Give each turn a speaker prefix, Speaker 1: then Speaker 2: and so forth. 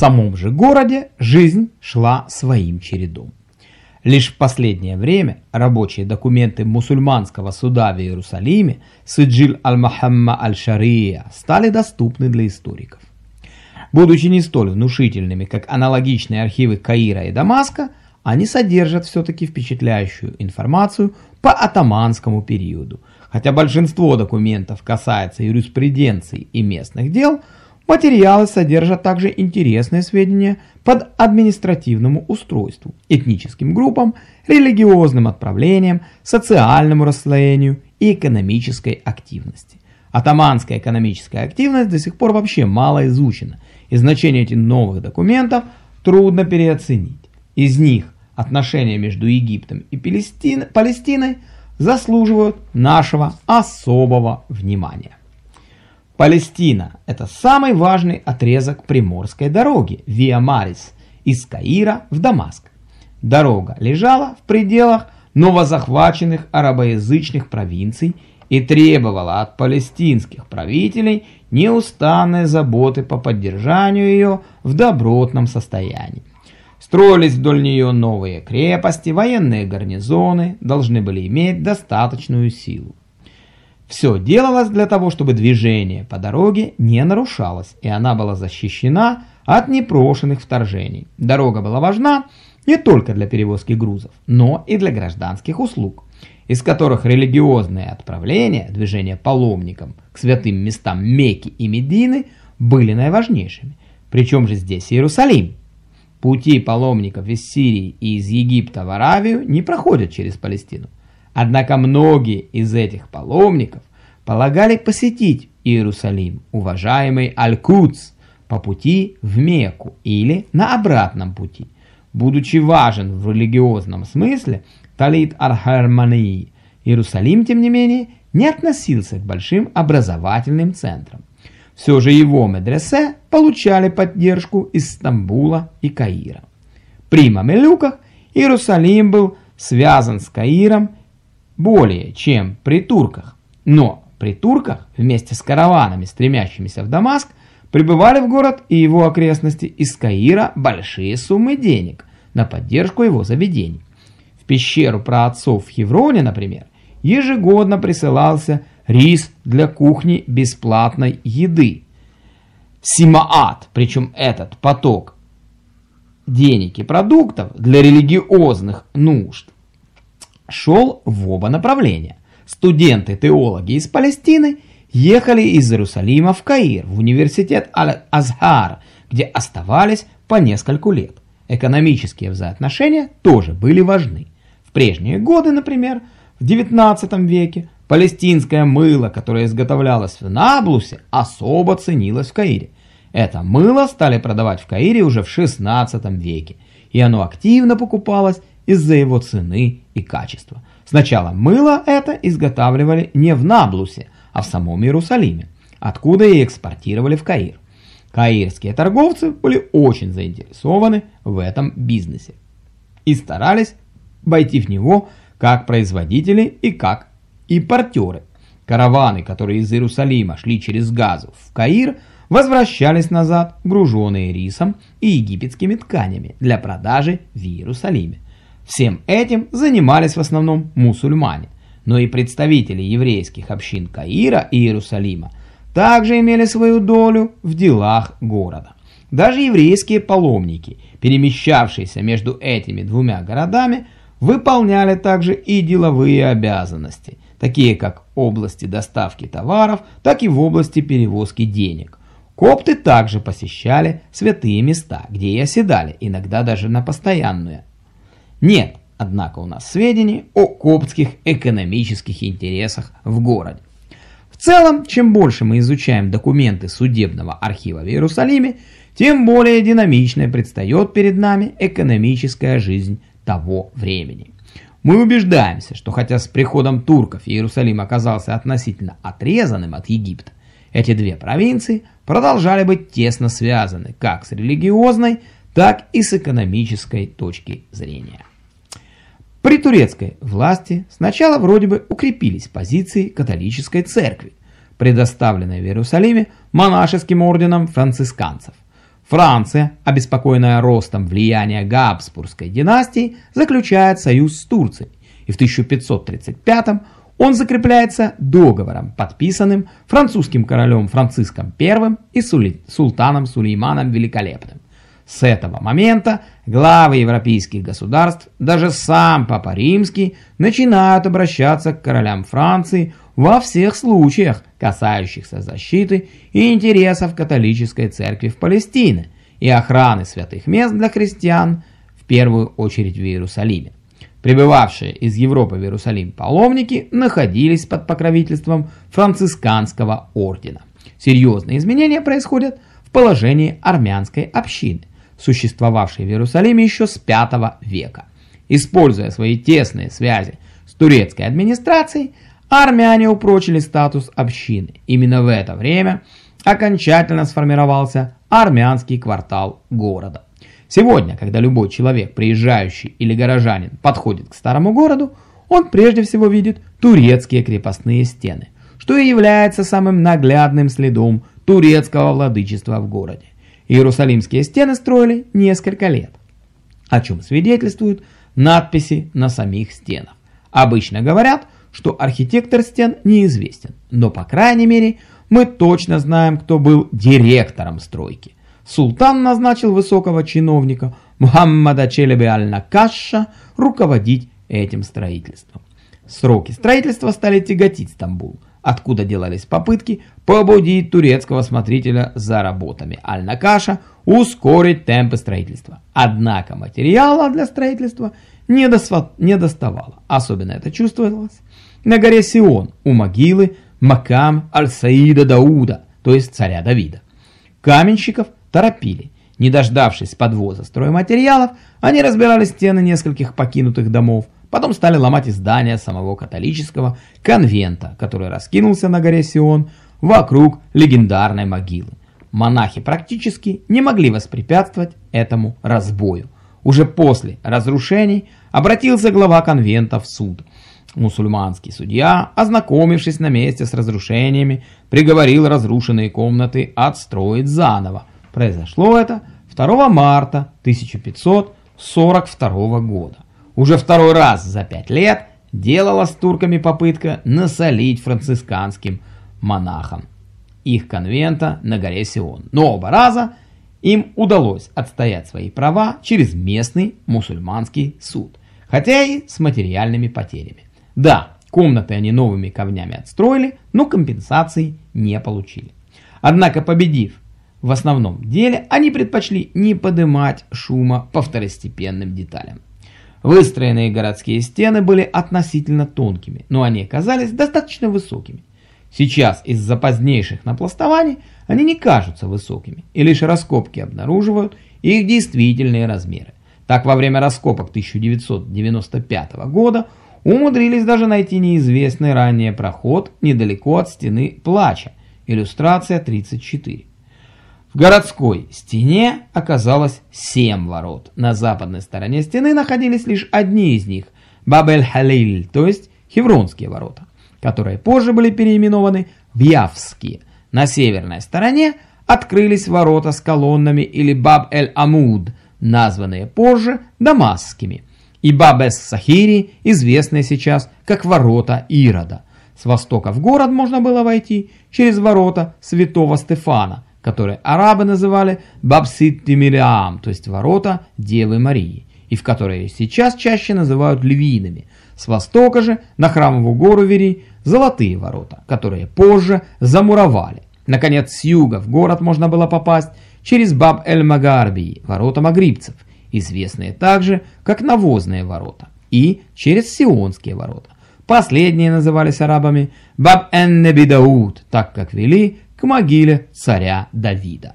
Speaker 1: самом же городе жизнь шла своим чередом. Лишь в последнее время рабочие документы мусульманского суда в Иерусалиме Сиджиль аль-Махамма аль-Шария стали доступны для историков. Будучи не столь внушительными, как аналогичные архивы Каира и Дамаска, они содержат все-таки впечатляющую информацию по атаманскому периоду. Хотя большинство документов касается юриспруденции и местных дел, материалы содержат также интересные сведения под административному устройству, этническим группам, религиозным отправлениям, социальному расслоению и экономической активности. Атаманская экономическая активность до сих пор вообще мало изучена, и значение этих новых документов трудно переоценить. Из них отношения между Египтом и Палестиной заслуживают нашего особого внимания. Палестина – это самый важный отрезок Приморской дороги Виа Марис из Каира в Дамаск. Дорога лежала в пределах новозахваченных арабоязычных провинций и требовала от палестинских правителей неустанной заботы по поддержанию ее в добротном состоянии. Строились вдоль нее новые крепости, военные гарнизоны должны были иметь достаточную силу. Все делалось для того, чтобы движение по дороге не нарушалось, и она была защищена от непрошенных вторжений. Дорога была важна не только для перевозки грузов, но и для гражданских услуг, из которых религиозные отправления, движение паломникам к святым местам Мекки и Медины были наиважнейшими. Причем же здесь Иерусалим. Пути паломников из Сирии и из Египта в Аравию не проходят через Палестину. Однако многие из этих паломников полагали посетить Иерусалим, уважаемый Аль-Кудс, по пути в Мекку или на обратном пути. Будучи важен в религиозном смысле, Талит Аль-Хармании, Иерусалим, тем не менее, не относился к большим образовательным центрам. Все же его медресе получали поддержку из Стамбула и Каира. При Мамелюках Иерусалим был связан с Каиром более чем при турках. Но при турках вместе с караванами, стремящимися в Дамаск, прибывали в город и его окрестности из Каира большие суммы денег на поддержку его заведений. В пещеру праотцов в Хевроне, например, ежегодно присылался рис для кухни бесплатной еды. Симаат, причем этот поток денег и продуктов для религиозных нужд – шел в оба направления. Студенты-теологи из Палестины ехали из Иерусалима в Каир, в университет Аль-Азхар, где оставались по нескольку лет. Экономические взаимоотношения тоже были важны. В прежние годы, например, в 19 веке, палестинское мыло, которое изготовлялось в Наблусе, особо ценилось в Каире. Это мыло стали продавать в Каире уже в 16 веке, и оно активно покупалось из-за его цены и качества. Сначала мыло это изготавливали не в Наблусе, а в самом Иерусалиме, откуда и экспортировали в Каир. Каирские торговцы были очень заинтересованы в этом бизнесе и старались войти в него как производители и как импортеры. Караваны, которые из Иерусалима шли через Газу в Каир, возвращались назад, груженные рисом и египетскими тканями для продажи в Иерусалиме. Всем этим занимались в основном мусульмане, но и представители еврейских общин Каира и Иерусалима также имели свою долю в делах города. Даже еврейские паломники, перемещавшиеся между этими двумя городами, выполняли также и деловые обязанности, такие как области доставки товаров, так и в области перевозки денег. Копты также посещали святые места, где и оседали, иногда даже на постоянную нет, однако, у нас сведений о коптских экономических интересах в городе. В целом, чем больше мы изучаем документы судебного архива в Иерусалиме, тем более динамичной предстает перед нами экономическая жизнь того времени. Мы убеждаемся, что хотя с приходом турков Иерусалим оказался относительно отрезанным от Египта, эти две провинции продолжали быть тесно связаны как с религиозной, так и с экономической точки зрения. При турецкой власти сначала вроде бы укрепились позиции католической церкви, предоставленной в Иерусалиме монашеским орденом францисканцев. Франция, обеспокоенная ростом влияния Габсбургской династии, заключает союз с Турцией, и в 1535 он закрепляется договором, подписанным французским королем Франциском I и султаном Сулейманом Великолепным. С этого момента главы европейских государств, даже сам Папа Римский, начинают обращаться к королям Франции во всех случаях, касающихся защиты и интересов католической церкви в Палестине и охраны святых мест для христиан, в первую очередь в Иерусалиме. Прибывавшие из Европы в Иерусалим паломники находились под покровительством францисканского ордена. Серьезные изменения происходят в положении армянской общины, существовавшей в Иерусалиме еще с V века. Используя свои тесные связи с турецкой администрацией, армяне упрочили статус общины. Именно в это время окончательно сформировался армянский квартал города. Сегодня, когда любой человек, приезжающий или горожанин, подходит к старому городу, он прежде всего видит турецкие крепостные стены, что и является самым наглядным следом турецкого владычества в городе. Иерусалимские стены строили несколько лет, о чем свидетельствуют надписи на самих стенах. Обычно говорят, что архитектор стен неизвестен, но по крайней мере мы точно знаем, кто был директором стройки. Султан назначил высокого чиновника Мухаммада Челеби Аль-Накаша руководить этим строительством. Сроки строительства стали тяготить Стамбул, откуда делались попытки побудить турецкого смотрителя за работами Аль-Накаша ускорить темпы строительства. Однако материала для строительства не, досва... не доставало. Особенно это чувствовалось на горе Сион у могилы Макам Аль-Саида Дауда, то есть царя Давида. Каменщиков торопили. Не дождавшись подвоза стройматериалов, они разбирали стены нескольких покинутых домов, потом стали ломать и здания самого католического конвента, который раскинулся на горе Сион вокруг легендарной могилы. Монахи практически не могли воспрепятствовать этому разбою. Уже после разрушений обратился глава конвента в суд – Мусульманский судья, ознакомившись на месте с разрушениями, приговорил разрушенные комнаты отстроить заново. Произошло это 2 марта 1542 года. Уже второй раз за пять лет делалась турками попытка насолить францисканским монахам их конвента на горе Сион. Но оба раза им удалось отстоять свои права через местный мусульманский суд, хотя и с материальными потерями. Да, комнаты они новыми камнями отстроили, но компенсации не получили. Однако победив в основном деле, они предпочли не поднимать шума по второстепенным деталям. Выстроенные городские стены были относительно тонкими, но они оказались достаточно высокими. Сейчас из-за позднейших напластований они не кажутся высокими, и лишь раскопки обнаруживают их действительные размеры. Так, во время раскопок 1995 года умудрились даже найти неизвестный ранее проход недалеко от стены плача, иллюстрация 34. В городской стене оказалось 7 ворот. На западной стороне стены находились лишь одни из них – Бабель-Халиль, то есть Хевронские ворота, которые позже были переименованы в Явские. На северной стороне открылись ворота с колоннами или Баб-эль-Амуд, названные позже Дамасскими – и Бабес-Сахири, известные сейчас как ворота Ирода. С востока в город можно было войти через ворота святого Стефана, которые арабы называли Бабсит-Тимириам, то есть ворота Девы Марии, и в которые сейчас чаще называют львиными. С востока же на храмовую гору вери золотые ворота, которые позже замуровали. Наконец, с юга в город можно было попасть через Баб-эль-Магарбии, ворота магрибцев – известные также как навозные ворота, и через Сионские ворота. Последние назывались арабами Баб-эн-Небидауд, так как вели к могиле царя Давида.